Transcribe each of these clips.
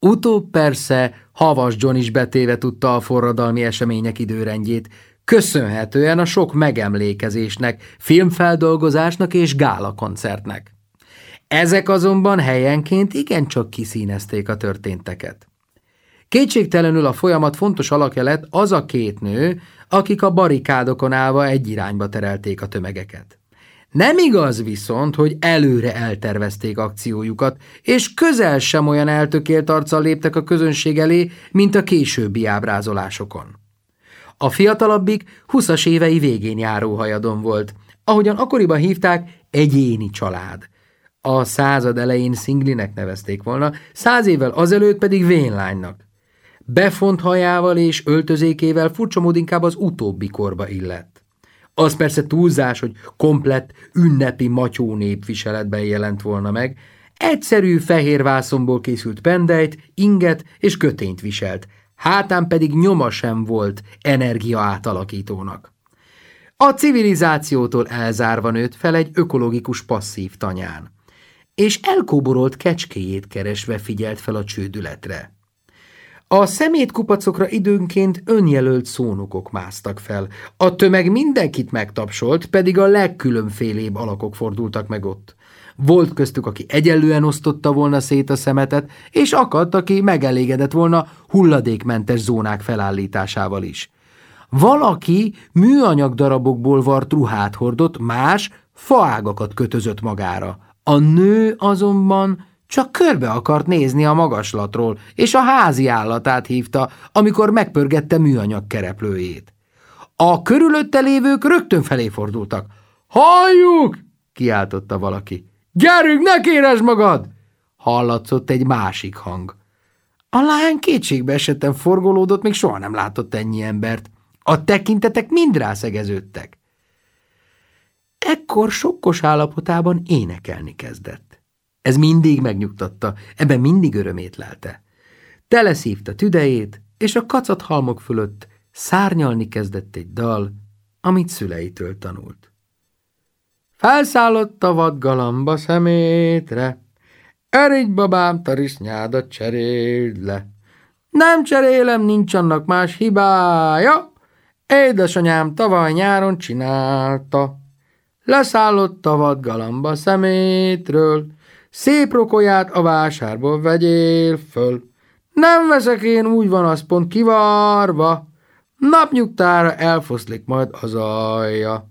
Utóbb persze Havas John is betéve tudta a forradalmi események időrendjét, köszönhetően a sok megemlékezésnek, filmfeldolgozásnak és gálakoncertnek. Ezek azonban helyenként igencsak kiszínezték a történteket. Kétségtelenül a folyamat fontos alakja lett az a két nő, akik a barikádokon állva egy irányba terelték a tömegeket. Nem igaz viszont, hogy előre eltervezték akciójukat, és közel sem olyan eltökélt arccal léptek a közönség elé, mint a későbbi ábrázolásokon. A fiatalabbik 20 évei végén járó hajadon volt, ahogyan akkoriban hívták egyéni család. A század elején szinglinek nevezték volna, száz évvel azelőtt pedig vénlánynak. Befont hajával és öltözékével furcsa inkább az utóbbi korba illett. Az persze túlzás, hogy komplett ünnepi matyó népviseletben jelent volna meg, egyszerű fehér vászomból készült pendejt, inget és kötényt viselt, hátán pedig nyoma sem volt energia átalakítónak. A civilizációtól elzárva nőtt fel egy ökológikus passzív tanyán, és elkóborolt kecskéjét keresve figyelt fel a csődületre. A szemétkupacokra időnként önjelölt szónokok másztak fel. A tömeg mindenkit megtapsolt, pedig a legkülönfélébb alakok fordultak meg ott. Volt köztük, aki egyenlően osztotta volna szét a szemetet, és akadt, aki megelégedett volna hulladékmentes zónák felállításával is. Valaki műanyag darabokból vart ruhát hordott, más faágakat kötözött magára. A nő azonban csak körbe akart nézni a magaslatról, és a házi állatát hívta, amikor megpörgette műanyag kereplőjét. A körülötte lévők rögtön felé fordultak. Halljuk! kiáltotta valaki. Gyerünk, ne kéresd magad! Hallatszott egy másik hang. A lány kétségbe esetten forgolódott, még soha nem látott ennyi embert. A tekintetek mind rászegeződtek. Ekkor sokkos állapotában énekelni kezdett. Ez mindig megnyugtatta, ebben mindig örömét lelte. Teleszívta tüdejét, és a kacat halmok fölött szárnyalni kezdett egy dal, amit szüleitől tanult. Felszállott a vadgalamba szemétre, Erigy babám, tarisnyádat cseréld le. Nem cserélem, nincs annak más hibája, Édesanyám tavaly nyáron csinálta. Leszállott a vadgalamba szemétről, Szép rokolyát a vásárból vegyél föl. Nem veszek én, úgy van az pont kivarva. Napnyugtára elfoszlik majd az alja.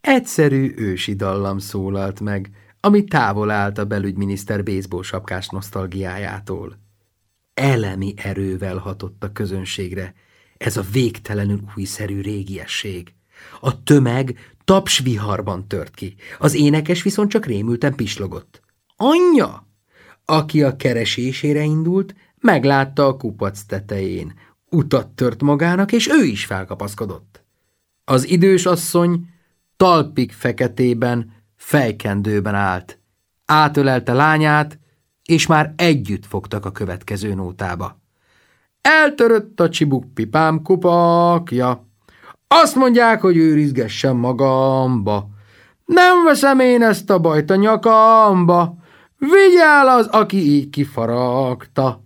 Egyszerű ősi dallam szólalt meg, ami távol állt a belügyminiszter baseball sapkás nosztalgiájától. Elemi erővel hatott a közönségre, ez a végtelenül újszerű régiesség. A tömeg Tapsviharban tört ki. Az énekes viszont csak rémülten pislogott. Anyja! Aki a keresésére indult, meglátta a kupac tetején. Utat tört magának, és ő is felkapaszkodott. Az idős asszony talpig feketében, fejkendőben állt. Átölelte lányát, és már együtt fogtak a következő nótába. Eltörött a csibukpipám kupakja, azt mondják, hogy őrizgessem magamba. Nem veszem én ezt a bajt a nyakamba. Vigyál az, aki így kifaragta.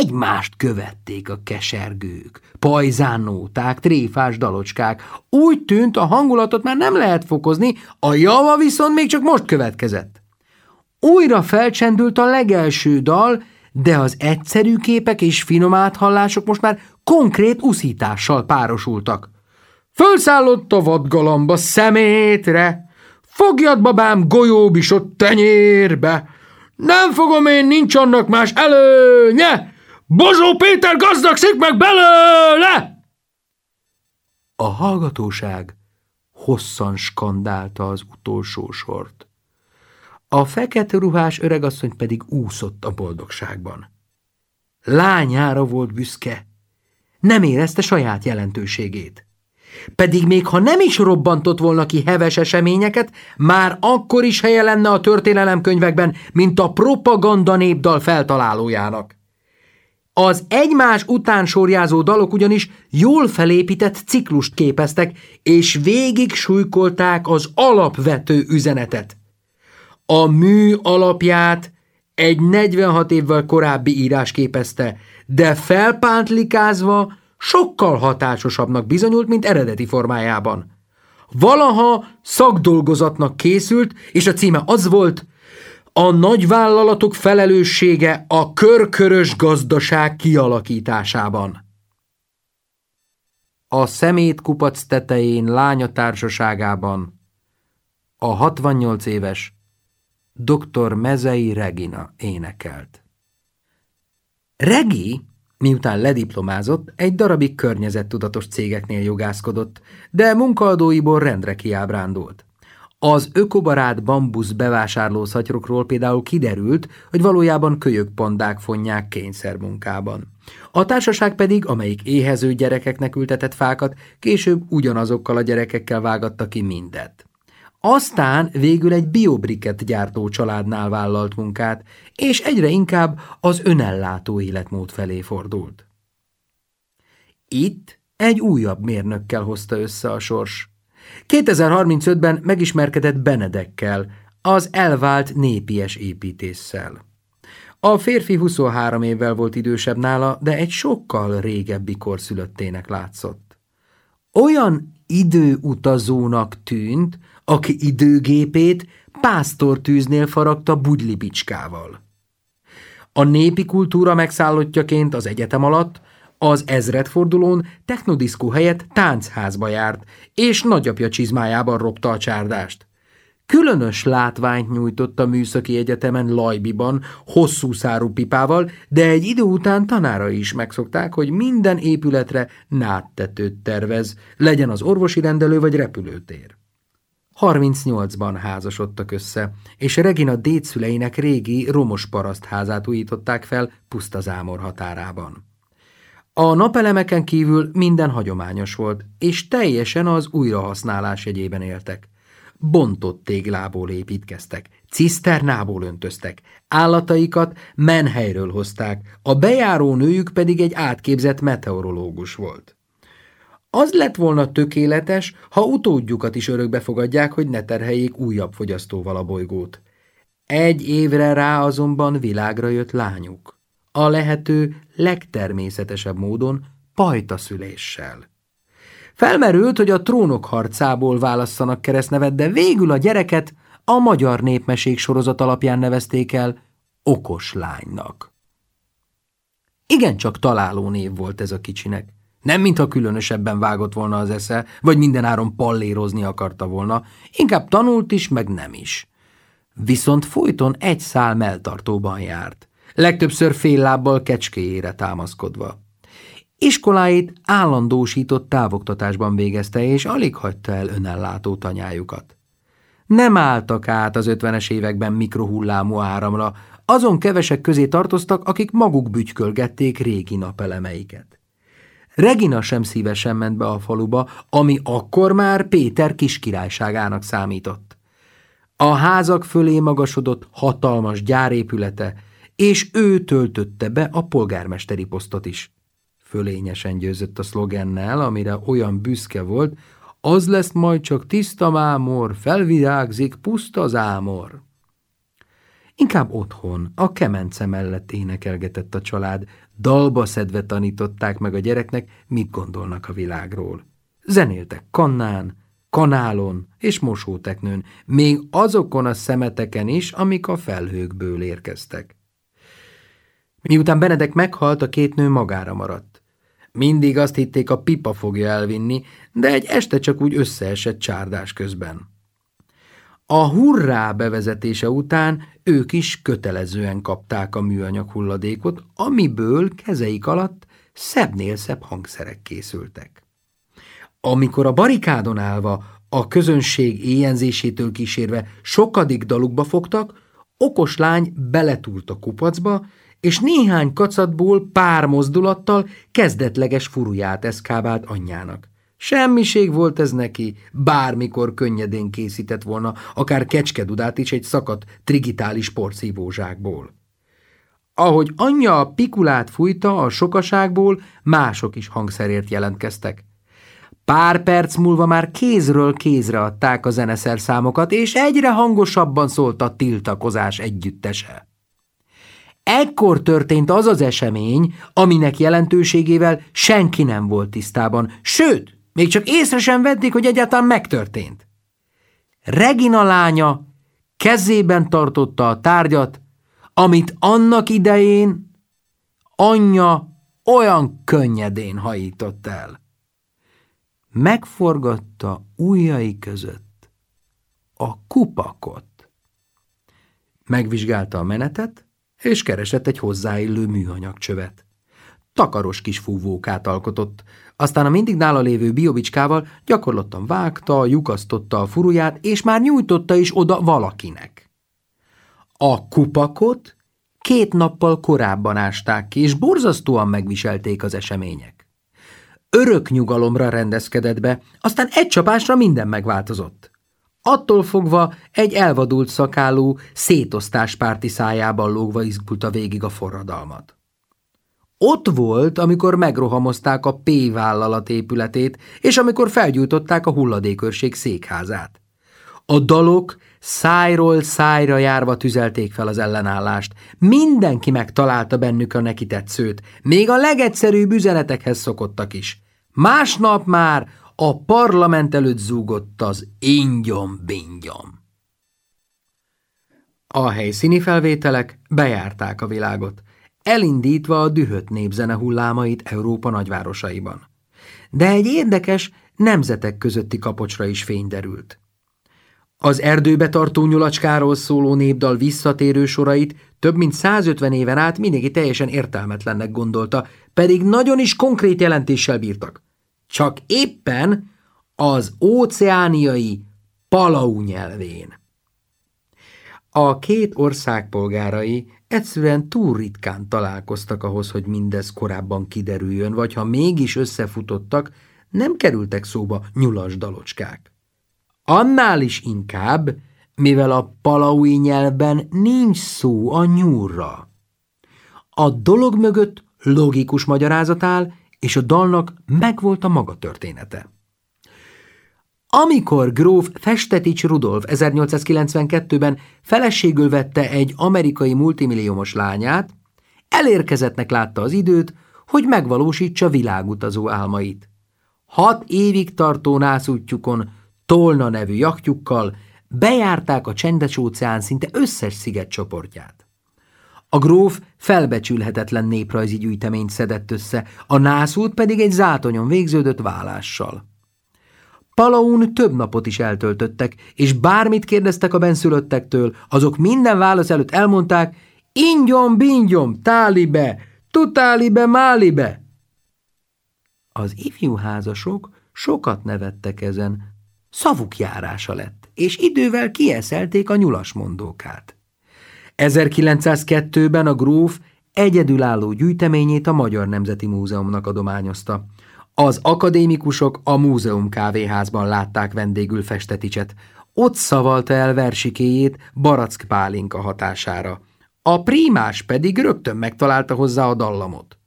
Egymást követték a kesergők, pajzánóták, tréfás dalocskák. Úgy tűnt, a hangulatot már nem lehet fokozni, a java viszont még csak most következett. Újra felcsendült a legelső dal, de az egyszerű képek és finom áthallások most már konkrét uszítással párosultak. Fölszállott a vadgalamba szemétre, fogjad babám golyóbisott tenyérbe, nem fogom én, nincs annak más előnye, Bozsó Péter gazdagszik meg belőle! A hallgatóság hosszan skandálta az utolsó sort. A fekete ruhás öregasszony pedig úszott a boldogságban. Lányára volt büszke, nem érezte saját jelentőségét. Pedig még ha nem is robbantott volna ki heves eseményeket, már akkor is helye lenne a történelemkönyvekben, mint a propaganda népdal feltalálójának. Az egymás után sorjázó dalok ugyanis jól felépített ciklust képeztek, és végig súlykolták az alapvető üzenetet. A mű alapját Egy 46 évvel korábbi írás képezte, de felpántlikázva sokkal hatásosabbnak bizonyult, mint eredeti formájában. Valaha szakdolgozatnak készült, és a címe az volt, a nagyvállalatok felelőssége a körkörös gazdaság kialakításában. A szemét kupac tetején lánya társaságában a 68 éves dr. Mezei Regina énekelt. Regi, miután lediplomázott, egy darabig környezettudatos cégeknél jogászkodott, de munkaadóiból rendre kiábrándult. Az ökobarát bambusz bevásárlószatyrokról például kiderült, hogy valójában kölyökpandák fonják kényszermunkában. A társaság pedig, amelyik éhező gyerekeknek ültetett fákat, később ugyanazokkal a gyerekekkel vágatta ki mindet. Aztán végül egy biobriket gyártó családnál vállalt munkát, és egyre inkább az önellátó életmód felé fordult. Itt egy újabb mérnökkel hozta össze a sors. 2035-ben megismerkedett Benedekkel, az elvált népies építéssel. A férfi 23 évvel volt idősebb nála, de egy sokkal régebbi korszülöttének látszott. Olyan időutazónak tűnt, aki időgépét pásztortűznél faragta bugylibicskával. A népi kultúra megszállottjaként az egyetem alatt az ezredfordulón technodiszkó helyett táncházba járt, és nagyapja csizmájában ropta a csárdást. Különös látványt nyújtott a műszaki egyetemen Lajbiban, hosszú szárú pipával, de egy idő után tanára is megszokták, hogy minden épületre náttetőt tervez, legyen az orvosi rendelő vagy repülőtér. 38-ban házasodtak össze, és Regina dédszüleinek régi romos parasztházát újították fel Pusztazámor határában. A napelemeken kívül minden hagyományos volt, és teljesen az újrahasználás egyében éltek. Bontott téglából építkeztek, ciszternából öntöztek, állataikat menhelyről hozták, a bejáró nőjük pedig egy átképzett meteorológus volt. Az lett volna tökéletes, ha utódjukat is örökbe fogadják, hogy ne terheljék újabb fogyasztóval a bolygót. Egy évre rá azonban világra jött lányuk. A lehető legtermészetesebb módon pajtaszüléssel. Felmerült, hogy a trónok harcából válasszanak keresztnevet, de végül a gyereket a magyar népmesék sorozat alapján nevezték el okos lánynak. Igen, csak találó név volt ez a kicsinek. Nem mintha különösebben vágott volna az esze, vagy mindenáron pallérozni akarta volna, inkább tanult is, meg nem is. Viszont folyton egy szál melltartóban járt, legtöbbször fél lábbal kecskéjére támaszkodva. Iskoláit állandósított távoktatásban végezte, és alig hagyta el önellátó tanyájukat. Nem álltak át az ötvenes években mikrohullámú áramra, azon kevesek közé tartoztak, akik maguk bütykölgették régi napelemeiket. Regina sem szívesen ment be a faluba, ami akkor már Péter kiskirályságának számított. A házak fölé magasodott hatalmas gyárépülete, és ő töltötte be a polgármesteri posztot is. Fölényesen győzött a szlogennel, amire olyan büszke volt, az lesz majd csak tiszta mámor, felvirágzik puszta zámor. Inkább otthon, a kemence mellett énekelgetett a család, dalba szedve tanították meg a gyereknek, mit gondolnak a világról. Zenéltek kannán, kanálon és mosóteknőn, még azokon a szemeteken is, amik a felhőkből érkeztek. Miután Benedek meghalt, a két nő magára maradt. Mindig azt hitték, a pipa fogja elvinni, de egy este csak úgy összeesett csárdás közben. A hurrá bevezetése után ők is kötelezően kapták a műanyag hulladékot, amiből kezeik alatt szebbnél szebb hangszerek készültek. Amikor a barikádon állva, a közönség éjenzésétől kísérve sokadik dalukba fogtak, okos lány beletúlt a kupacba, és néhány kacatból pár mozdulattal kezdetleges furuját eszkábált anyjának. Semmiség volt ez neki, bármikor könnyedén készített volna, akár kecskedudát is egy szakadt trigitális porszívózsákból. Ahogy anyja a pikulát fújta a sokaságból, mások is hangszerért jelentkeztek. Pár perc múlva már kézről kézre adták a zeneszerszámokat, és egyre hangosabban szólt a tiltakozás együttese. Ekkor történt az az esemény, aminek jelentőségével senki nem volt tisztában, sőt, még csak észre sem vették, hogy egyáltalán megtörtént. Regina lánya kezében tartotta a tárgyat, amit annak idején anyja olyan könnyedén hajított el. Megforgatta ujjai között a kupakot. Megvizsgálta a menetet, és keresett egy hozzáillő műanyagcsövet. Takaros kis fúvókát alkotott, aztán a mindig nála lévő biobicskával gyakorlottan vágta, lyukasztotta a furuját, és már nyújtotta is oda valakinek. A kupakot két nappal korábban ásták ki, és borzasztóan megviselték az események. Örök nyugalomra rendezkedett be, aztán egy csapásra minden megváltozott. Attól fogva egy elvadult szakálú, szétosztáspárti szájában lógva izgulta végig a forradalmat. Ott volt, amikor megrohamozták a P vállalat épületét, és amikor felgyújtották a hulladékőrség székházát. A dalok szájról szájra járva tüzelték fel az ellenállást. Mindenki megtalálta bennük a neki tetszőt, még a legegyszerűbb üzenetekhez szokottak is. Másnap már a parlament előtt zúgott az ingyom-bingyom. A helyszíni felvételek bejárták a világot, elindítva a dühött népzene hullámait Európa nagyvárosaiban. De egy érdekes, nemzetek közötti kapocsra is fény derült. Az erdőbe tartó nyulacskáról szóló népdal visszatérő sorait több mint 150 éven át mindenki teljesen értelmetlennek gondolta, pedig nagyon is konkrét jelentéssel bírtak csak éppen az óceániai palau nyelvén. A két ország polgárai egyszerűen túl ritkán találkoztak ahhoz, hogy mindez korábban kiderüljön, vagy ha mégis összefutottak, nem kerültek szóba nyulas dalocskák. Annál is inkább, mivel a palaui nyelvben nincs szó a nyúrra. A dolog mögött logikus magyarázat áll, és a dalnak megvolt a maga története. Amikor gróf Festetics Rudolf 1892-ben feleségül vette egy amerikai multimilliómos lányát, elérkezettnek látta az időt, hogy megvalósítsa világutazó álmait. Hat évig tartó nászútjukon, Tolna nevű jachtjukkal bejárták a csendes óceán szinte összes szigetcsoportját. A gróf felbecsülhetetlen néprajzi gyűjteményt szedett össze, a nászút pedig egy zátonyon végződött vállással. Palaun több napot is eltöltöttek, és bármit kérdeztek a benszülöttektől, azok minden válasz előtt elmondták, ingyom, bingyom, tálibe, tutálibe, málibe. Az ifjú házasok sokat nevettek ezen, szavuk járása lett, és idővel kieszelték a nyulasmondókát. 1902-ben a gróf egyedülálló gyűjteményét a Magyar Nemzeti Múzeumnak adományozta. Az akadémikusok a múzeum kávéházban látták vendégül Festeticset. Ott szavalta el versikéjét Barack Pálinka hatására. A prímás pedig rögtön megtalálta hozzá a dallamot.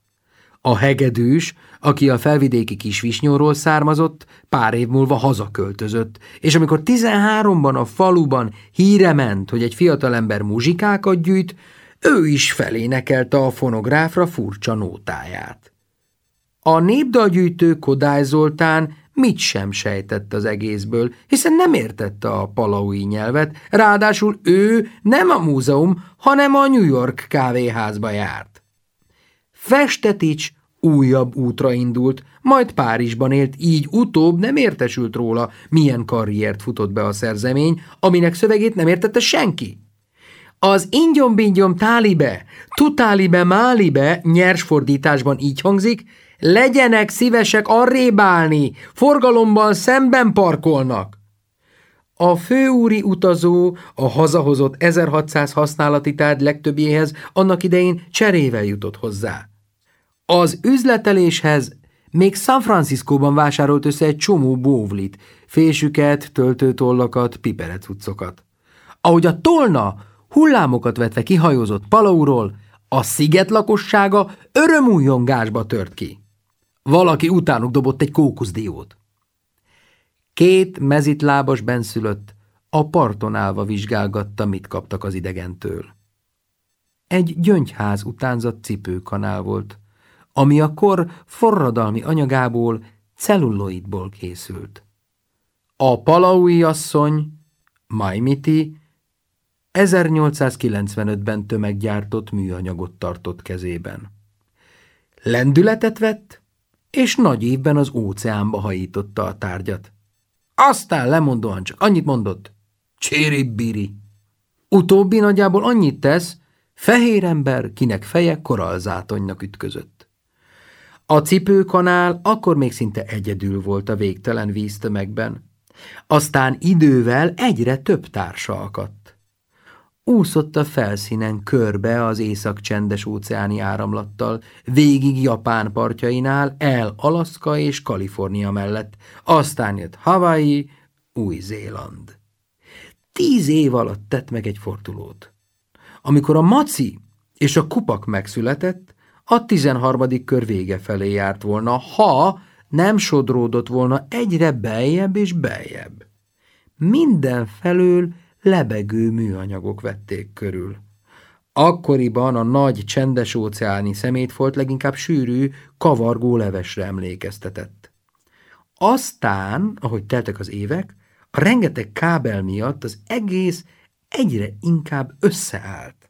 A hegedűs, aki a felvidéki kisvisnyóról származott, pár év múlva hazaköltözött, és amikor 13-ban a faluban híre ment, hogy egy fiatalember muzsikákat gyűjt, ő is felénekelte a fonográfra furcsa nótáját. A népdalgyűjtő Kodály Zoltán mit sem sejtett az egészből, hiszen nem értette a palaui nyelvet, ráadásul ő nem a múzeum, hanem a New York kávéházba járt. Festetics újabb útra indult, majd Párizsban élt, így utóbb nem értesült róla, milyen karriert futott be a szerzemény, aminek szövegét nem értette senki. Az ingyom-bingyom tálibe, tutálibe málibe nyers fordításban így hangzik, legyenek szívesek arrébálni, forgalomban szemben parkolnak. A főúri utazó a hazahozott 1600 használati tárgy legtöbbjéhez annak idején cserével jutott hozzá. Az üzleteléshez még San Franciscóban vásárolt össze egy csomó bóvlit, fésüket, töltőtollakat, piperecuccokat. Ahogy a tolna hullámokat vetve kihajózott Palauról, a sziget lakossága örömújongásba tört ki. Valaki utánuk dobott egy kókuszdiót. Két mezitlábas benszülött a parton állva vizsgálgatta, mit kaptak az idegentől. egy gyöngyház utánzat cipőkanál volt, ami a kor forradalmi anyagából, celluloidból készült. A palaui asszony, Maimiti, 1895-ben tömeggyártott műanyagot tartott kezében. Lendületet vett, és nagy évben az óceánba hajította a tárgyat. Aztán lemondóan csak annyit mondott, cséribbiri. Utóbbi nagyjából annyit tesz, fehér ember, kinek feje koralzátonynak ütközött. A cipőkanál akkor még szinte egyedül volt a végtelen víztömegben. Aztán idővel egyre több társa akadt. Úszott a felszínen körbe az észak-csendes óceáni áramlattal, végig Japán partjainál, el Alaszka és Kalifornia mellett, aztán jött Hawaii, Új-Zéland. Tíz év alatt tett meg egy fordulót. Amikor a maci és a kupak megszületett, a tizenharmadik kör vége felé járt volna, ha nem sodródott volna egyre beljebb és beljebb. Mindenfelől lebegő műanyagok vették körül. Akkoriban a nagy csendes óceáni szemétfolt leginkább sűrű, kavargó levesre emlékeztetett. Aztán, ahogy teltek az évek, a rengeteg kábel miatt az egész egyre inkább összeállt.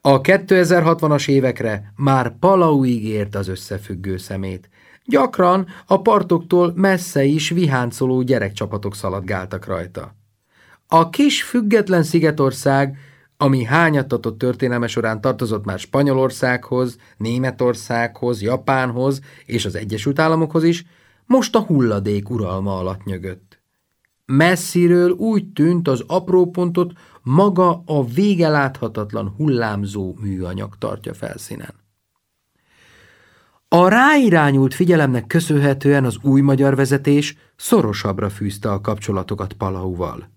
A 2060-as évekre már Palauig ért az összefüggő szemét. Gyakran a partoktól messze is viháncoló gyerekcsapatok szaladgáltak rajta. A kis független szigetország, ami hányatatott történelme során tartozott már Spanyolországhoz, Németországhoz, Japánhoz és az Egyesült Államokhoz is, most a hulladék uralma alatt nyögött. Messziről úgy tűnt az apró pontot maga a vége láthatatlan hullámzó műanyag tartja felszínen. A ráirányult figyelemnek köszönhetően az új magyar vezetés szorosabbra fűzte a kapcsolatokat Palauval.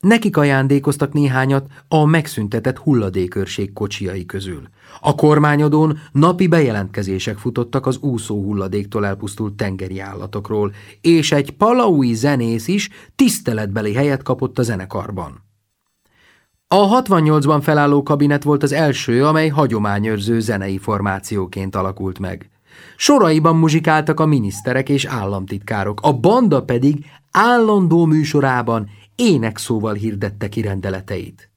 Nekik ajándékoztak néhányat a megszüntetett hulladékőrség kocsiai közül. A kormányodón napi bejelentkezések futottak az úszó hulladéktól elpusztult tengeri állatokról, és egy palaui zenész is tiszteletbeli helyet kapott a zenekarban. A 68-ban felálló kabinet volt az első, amely hagyományőrző zenei formációként alakult meg. Soraiban muzsikáltak a miniszterek és államtitkárok, a banda pedig állandó műsorában énekszóval hirdette ki rendeleteit.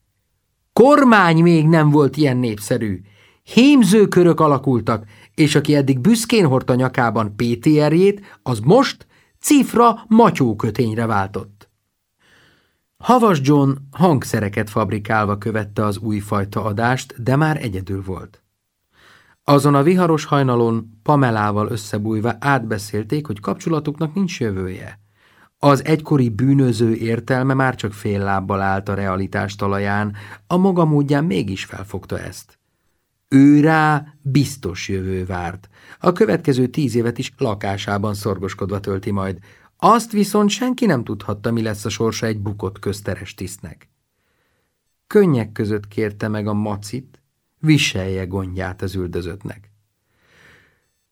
Kormány még nem volt ilyen népszerű. Hémzőkörök alakultak, és aki eddig büszkén hordta nyakában PTR-jét, az most cifra matyókötényre váltott. Havas John hangszereket fabrikálva követte az újfajta adást, de már egyedül volt. Azon a viharos hajnalon Pamelával összebújva átbeszélték, hogy kapcsolatuknak nincs jövője. Az egykori bűnöző értelme már csak fél lábbal állt a realitás talaján, a maga módján mégis felfogta ezt. Ő rá biztos jövő várt. A következő tíz évet is lakásában szorgoskodva tölti majd. Azt viszont senki nem tudhatta, mi lesz a sorsa egy bukott közteres tisztnek. Könnyek között kérte meg a macit, viselje gondját az üldözöttnek.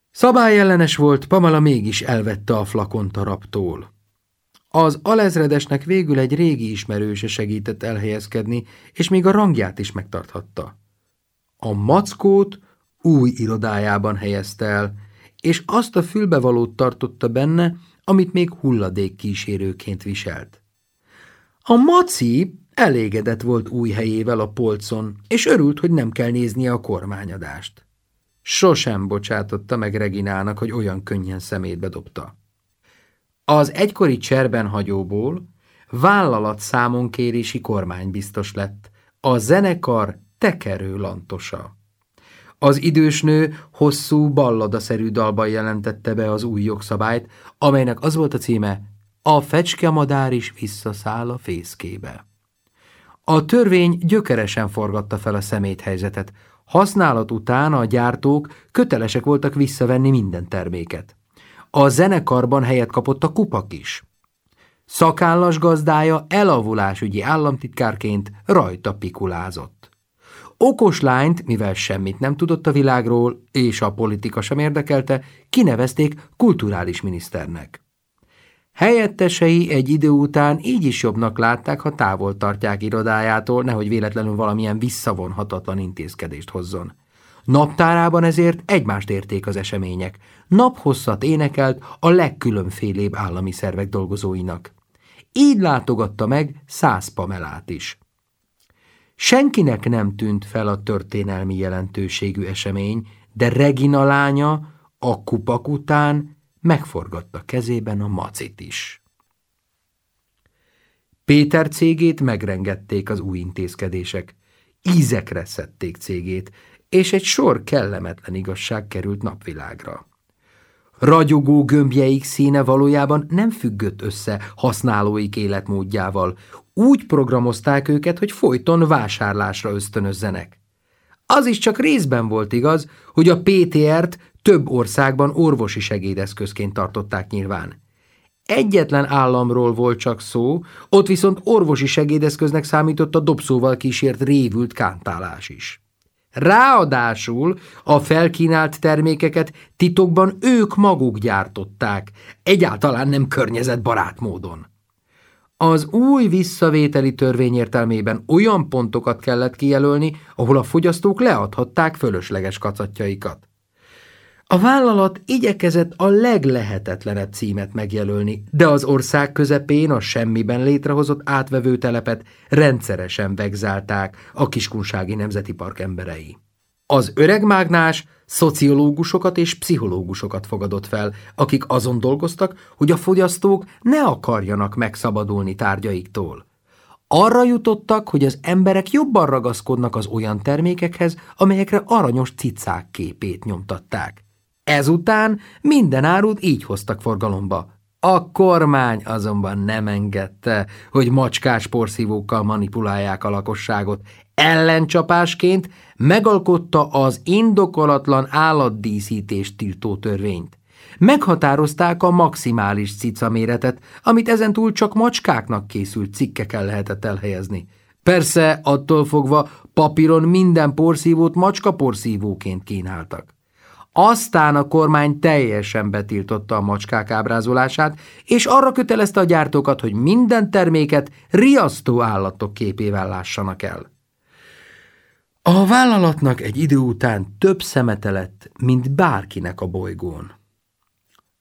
Szabályellenes volt, Pamela mégis elvette a flakont a raptól. Az alezredesnek végül egy régi ismerőse segített elhelyezkedni, és még a rangját is megtarthatta. A mackót új irodájában helyezte el, és azt a fülbevalót tartotta benne, amit még hulladék kísérőként viselt. A maci elégedett volt új helyével a polcon, és örült, hogy nem kell néznie a kormányadást. Sosem bocsátotta meg Reginának, hogy olyan könnyen szemétbe dobta. Az egykori cserbenhagyóból vállalat számonkérési kormánybiztos lett, a zenekar tekerő lantosa. Az idős nő hosszú, balladaszerű dalban jelentette be az új jogszabályt, amelynek az volt a címe, a fecskemadár is visszaszáll a fészkébe. A törvény gyökeresen forgatta fel a szeméthelyzetet. Használat után a gyártók kötelesek voltak visszavenni minden terméket. A zenekarban helyet kapott a kupak is. Szakállas gazdája elavulásügyi államtitkárként rajta pikulázott. Okos lányt, mivel semmit nem tudott a világról, és a politika sem érdekelte, kinevezték kulturális miniszternek. Helyettesei egy idő után így is jobbnak látták, ha távol tartják irodájától, nehogy véletlenül valamilyen visszavonhatatlan intézkedést hozzon. Naptárában ezért egymást érték az események. Naphosszat énekelt a legkülönfélébb állami szervek dolgozóinak. Így látogatta meg száz Pamelát is. Senkinek nem tűnt fel a történelmi jelentőségű esemény, de Regina lánya a kupak után megforgatta kezében a macit is. Péter cégét megrengették az új intézkedések. Ízekre szedték cégét, és egy sor kellemetlen igazság került napvilágra. Ragyogó gömbjeik színe valójában nem függött össze használóik életmódjával. Úgy programozták őket, hogy folyton vásárlásra ösztönözzenek. Az is csak részben volt igaz, hogy a PTR-t több országban orvosi segédeszközként tartották nyilván. Egyetlen államról volt csak szó, ott viszont orvosi segédeszköznek számított a dobszóval kísért révült kántálás is. Ráadásul a felkínált termékeket titokban ők maguk gyártották, egyáltalán nem környezetbarát módon. Az új visszavételi törvény értelmében olyan pontokat kellett kijelölni, ahol a fogyasztók leadhatták fölösleges kacatjaikat. A vállalat igyekezett a leglehetetlenebb címet megjelölni, de az ország közepén a semmiben létrehozott átvevő telepet rendszeresen vegzálták a Kiskunsági Nemzeti Park emberei. Az öreg mágnás szociológusokat és pszichológusokat fogadott fel, akik azon dolgoztak, hogy a fogyasztók ne akarjanak megszabadulni tárgyaiktól. Arra jutottak, hogy az emberek jobban ragaszkodnak az olyan termékekhez, amelyekre aranyos cicák képét nyomtatták. Ezután minden árut így hoztak forgalomba. A kormány azonban nem engedte, hogy macskás porszívókkal manipulálják a lakosságot. Ellencsapásként megalkotta az indokolatlan állatdíszítést tiltó törvényt. Meghatározták a maximális cica méretet, amit ezentúl csak macskáknak készült cikkeken lehetett elhelyezni. Persze, attól fogva papíron minden porszívót macska porszívóként kínáltak. Aztán a kormány teljesen betiltotta a macskák ábrázolását, és arra kötelezte a gyártókat, hogy minden terméket riasztó állatok képével lássanak el. A vállalatnak egy idő után több szemete lett, mint bárkinek a bolygón.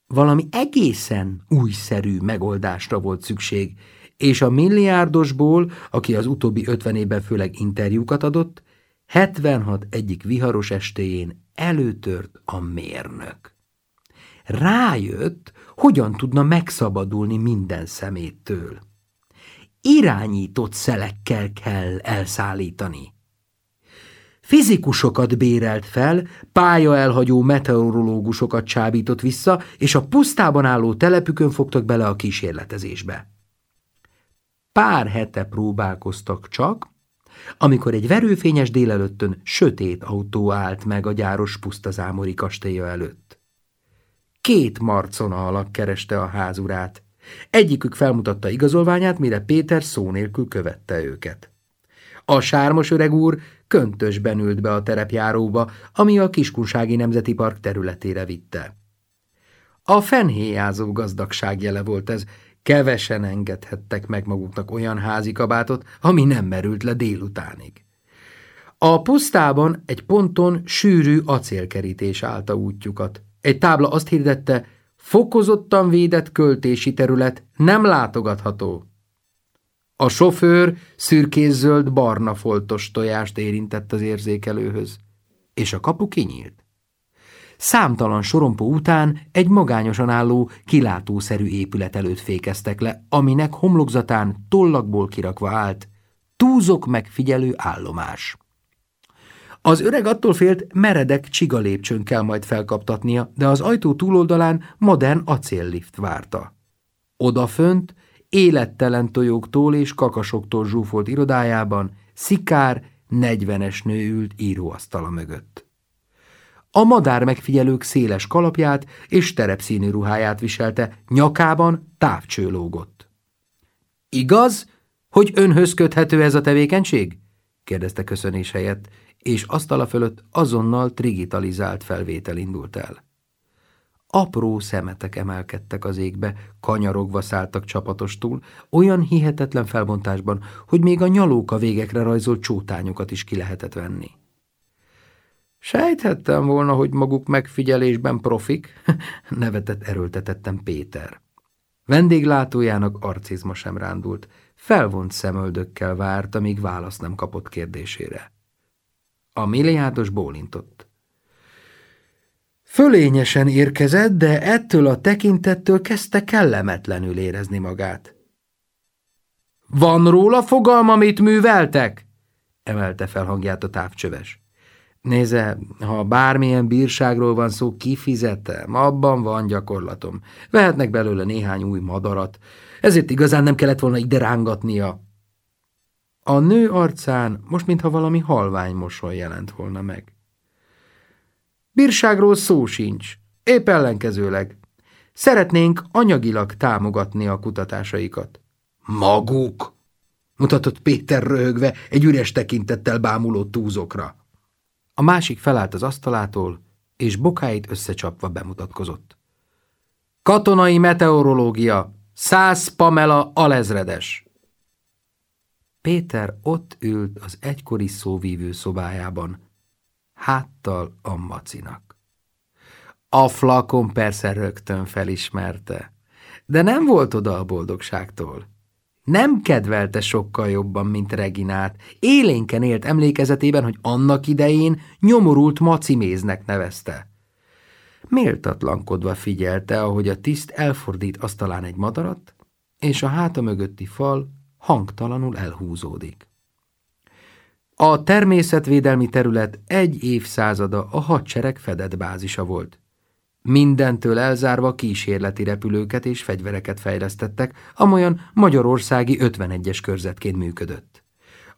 Valami egészen újszerű megoldásra volt szükség, és a milliárdosból, aki az utóbbi ötven évben főleg interjúkat adott, 76 egyik viharos estéjén előtört a mérnök. Rájött, hogyan tudna megszabadulni minden szeméttől. Irányított szelekkel kell elszállítani. Fizikusokat bérelt fel, pályaelhagyó meteorológusokat csábított vissza, és a pusztában álló telepükön fogtak bele a kísérletezésbe. Pár hete próbálkoztak csak, amikor egy verőfényes délelőttön sötét autó állt meg a gyáros pusztazámori kastélya előtt. Két marcona alak kereste a házurát. Egyikük felmutatta igazolványát, mire Péter szó nélkül követte őket. A sármos öreg úr köntösben ült be a terepjáróba, ami a Kiskunsági Nemzeti Park területére vitte. A fenhéjázó gazdagság jele volt ez, Kevesen engedhettek meg maguknak olyan házi kabátot, ami nem merült le délutánig. A pusztában egy ponton sűrű acélkerítés állta útjukat. Egy tábla azt hirdette, fokozottan védett költési terület nem látogatható. A sofőr szürkészöld barna foltos tojást érintett az érzékelőhöz, és a kapu kinyílt. Számtalan sorompó után egy magányosan álló, kilátószerű épület előtt fékeztek le, aminek homlokzatán tollakból kirakva állt, túzok megfigyelő állomás. Az öreg attól félt, meredek csiga lépcsőn kell majd felkaptatnia, de az ajtó túloldalán modern acéllift várta. Odafönt, élettelen tojóktól és kakasoktól zsúfolt irodájában, szikár, negyvenes nő ült íróasztala mögött. A madár megfigyelők széles kalapját és terepszínű ruháját viselte, nyakában távcső lógott. Igaz, hogy önhöz köthető ez a tevékenység? kérdezte köszönés helyett, és asztala fölött azonnal trigitalizált felvétel indult el. Apró szemetek emelkedtek az égbe, kanyarogva szálltak csapatostul, olyan hihetetlen felbontásban, hogy még a nyalóka végekre rajzolt csótányokat is ki lehetett venni. Sejthettem volna, hogy maguk megfigyelésben profik, nevetett erőltetettem Péter. Vendéglátójának arcizma sem rándult, felvont szemöldökkel várt, amíg választ nem kapott kérdésére. A milliárdos bólintott. Fölényesen érkezett, de ettől a tekintettől kezdte kellemetlenül érezni magát. Van róla fogalm, amit műveltek? emelte fel hangját a távcsöves. Nézze, ha bármilyen bírságról van szó, kifizetem, abban van gyakorlatom. Vehetnek belőle néhány új madarat, ezért igazán nem kellett volna ide rángatnia. A nő arcán most mintha valami halvány mosoly jelent volna meg. Bírságról szó sincs, épp ellenkezőleg. Szeretnénk anyagilag támogatni a kutatásaikat. Maguk! mutatott Péter röhögve egy üres tekintettel bámuló túzokra. A másik felállt az asztalától, és bokáit összecsapva bemutatkozott. Katonai meteorológia, száz Pamela alezredes. Péter ott ült az egykori szóvívő szobájában, háttal a macinak. A flakon persze rögtön felismerte, de nem volt oda a boldogságtól. Nem kedvelte sokkal jobban, mint Reginát. Élénken élt emlékezetében, hogy annak idején nyomorult maciméznek nevezte. Méltatlankodva figyelte, ahogy a tiszt elfordít asztalán egy madarat, és a háta mögötti fal hangtalanul elhúzódik. A természetvédelmi terület egy évszázada a hadsereg fedett bázisa volt. Mindentől elzárva kísérleti repülőket és fegyvereket fejlesztettek, amolyan magyarországi 51-es körzetként működött.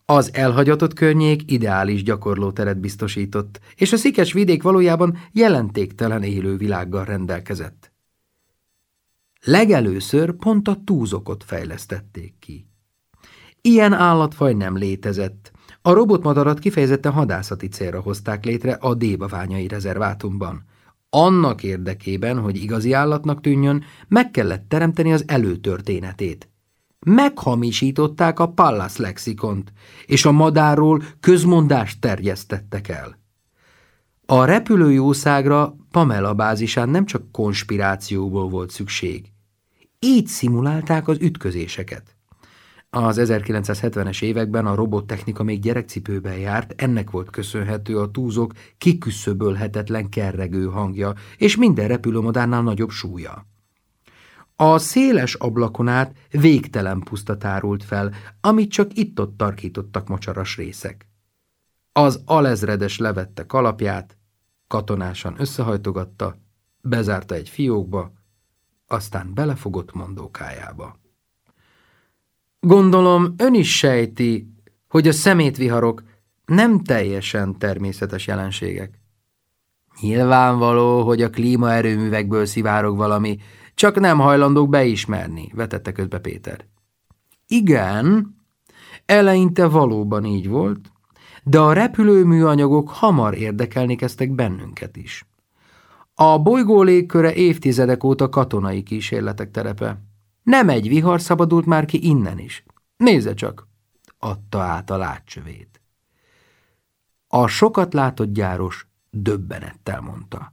Az elhagyatott környék ideális gyakorlóteret biztosított, és a szikes vidék valójában jelentéktelen élő világgal rendelkezett. Legelőször pont a túzokot fejlesztették ki. Ilyen állatfaj nem létezett. A robotmadarat kifejezetten hadászati célra hozták létre a Débaványai rezervátumban. Annak érdekében, hogy igazi állatnak tűnjön, meg kellett teremteni az előtörténetét. Meghamisították a Pallas lexikont, és a madárról közmondást terjesztettek el. A repülőjószágra Pamela bázisán nem csak konspirációból volt szükség. Így szimulálták az ütközéseket. Az 1970-es években a robottechnika még gyerekcipőben járt, ennek volt köszönhető a túzok kiküszöbölhetetlen kerregő hangja, és minden repülőmodárnál nagyobb súlya. A széles ablakon át végtelen puszta tárult fel, amit csak itt-ott tarkítottak mocsaras részek. Az alezredes levette kalapját, katonásan összehajtogatta, bezárta egy fiókba, aztán belefogott mondókájába. Gondolom ön is sejti, hogy a szemétviharok nem teljesen természetes jelenségek. Nyilvánvaló, hogy a klímaerőművekből szivárog valami, csak nem hajlandók beismerni, vetette közbe Péter. Igen, eleinte valóban így volt, de a repülőműanyagok hamar érdekelni kezdtek bennünket is. A bolygó légköre évtizedek óta katonai kísérletek terepe. Nem egy vihar szabadult már ki innen is. Nézze csak! Adta át a látcsövét. A sokat látott gyáros döbbenettel mondta.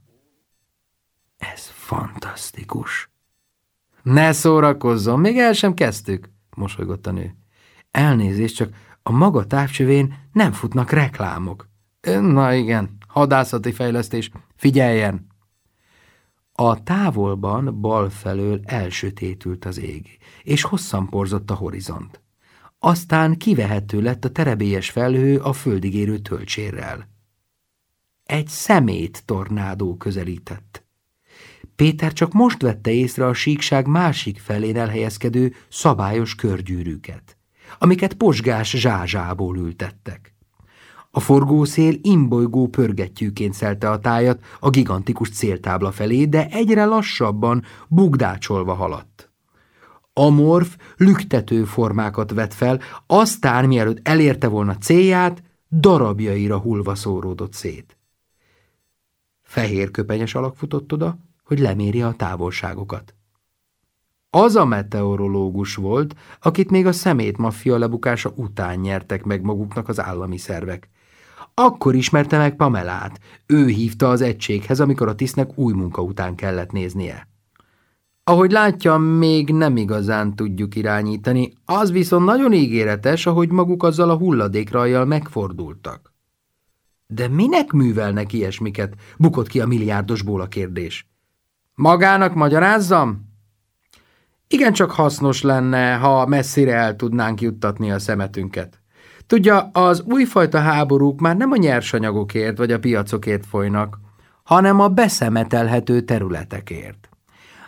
Ez fantasztikus. Ne szórakozzon, még el sem kezdtük, mosolygott a nő. Elnézést, csak a maga távcsövén nem futnak reklámok. Na igen, hadászati fejlesztés, figyeljen! A távolban bal felől elsötétült az ég, és hosszan porzott a horizont. Aztán kivehető lett a terebélyes felhő a földig érő töltsérrel. Egy szemét tornádó közelített. Péter csak most vette észre a síkság másik felén elhelyezkedő szabályos körgyűrűket, amiket posgás zsázsából ültettek. A forgószél imbolygó pörgettyűként szelte a tájat a gigantikus céltábla felé, de egyre lassabban, bugdácsolva haladt. A morf lüktető formákat vett fel, aztán mielőtt elérte volna célját, darabjaira hullva szóródott szét. Fehér köpenyes alak futott oda, hogy leméri a távolságokat. Az a meteorológus volt, akit még a szemét maffia lebukása után nyertek meg maguknak az állami szervek. Akkor ismerte meg Pamelát, ő hívta az egységhez, amikor a tisztnek új munka után kellett néznie. Ahogy látja, még nem igazán tudjuk irányítani, az viszont nagyon ígéretes, ahogy maguk azzal a hulladékrajjal megfordultak. De minek művelnek ilyesmiket? Bukott ki a milliárdosból a kérdés. Magának magyarázzam? Igen, csak hasznos lenne, ha messzire el tudnánk juttatni a szemetünket. Tudja, az újfajta háborúk már nem a nyersanyagokért vagy a piacokért folynak, hanem a beszemetelhető területekért.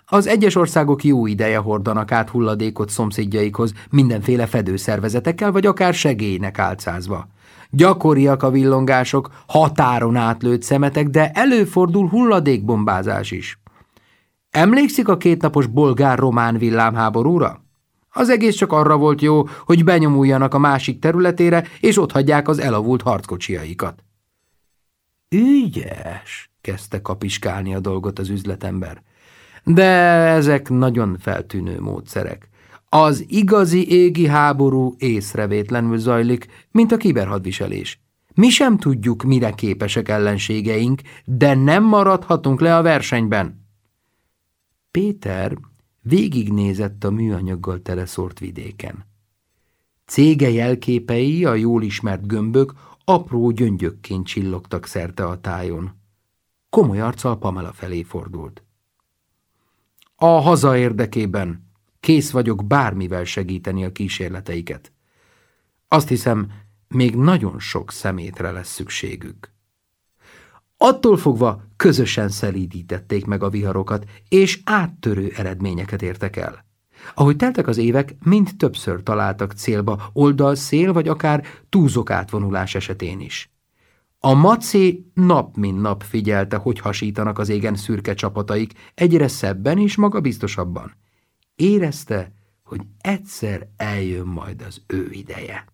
Az egyes országok jó ideje hordanak át hulladékot szomszédjaikhoz mindenféle fedőszervezetekkel, vagy akár segélynek álcázva. Gyakoriak a villongások, határon átlőtt szemetek, de előfordul hulladékbombázás is. Emlékszik a kétnapos bolgár-román villámháborúra? Az egész csak arra volt jó, hogy benyomuljanak a másik területére, és ott hagyják az elavult harckocsiaikat. Ügyes, kezdte kapiskálni a dolgot az üzletember. De ezek nagyon feltűnő módszerek. Az igazi égi háború észrevétlenül zajlik, mint a kiberhadviselés. Mi sem tudjuk, mire képesek ellenségeink, de nem maradhatunk le a versenyben. Péter végignézett a műanyaggal teleszórt vidéken. Cége jelképei, a jól ismert gömbök apró gyöngyökként csillogtak szerte a tájon. Komoly arccal Pamela felé fordult. A haza érdekében kész vagyok bármivel segíteni a kísérleteiket. Azt hiszem, még nagyon sok szemétre lesz szükségük. Attól fogva közösen szelídítették meg a viharokat, és áttörő eredményeket értek el. Ahogy teltek az évek, mind többször találtak célba, oldal, szél vagy akár túzok átvonulás esetén is. A Maci nap mint nap figyelte, hogy hasítanak az égen szürke csapataik, egyre szebben és magabiztosabban. Érezte, hogy egyszer eljön majd az ő ideje.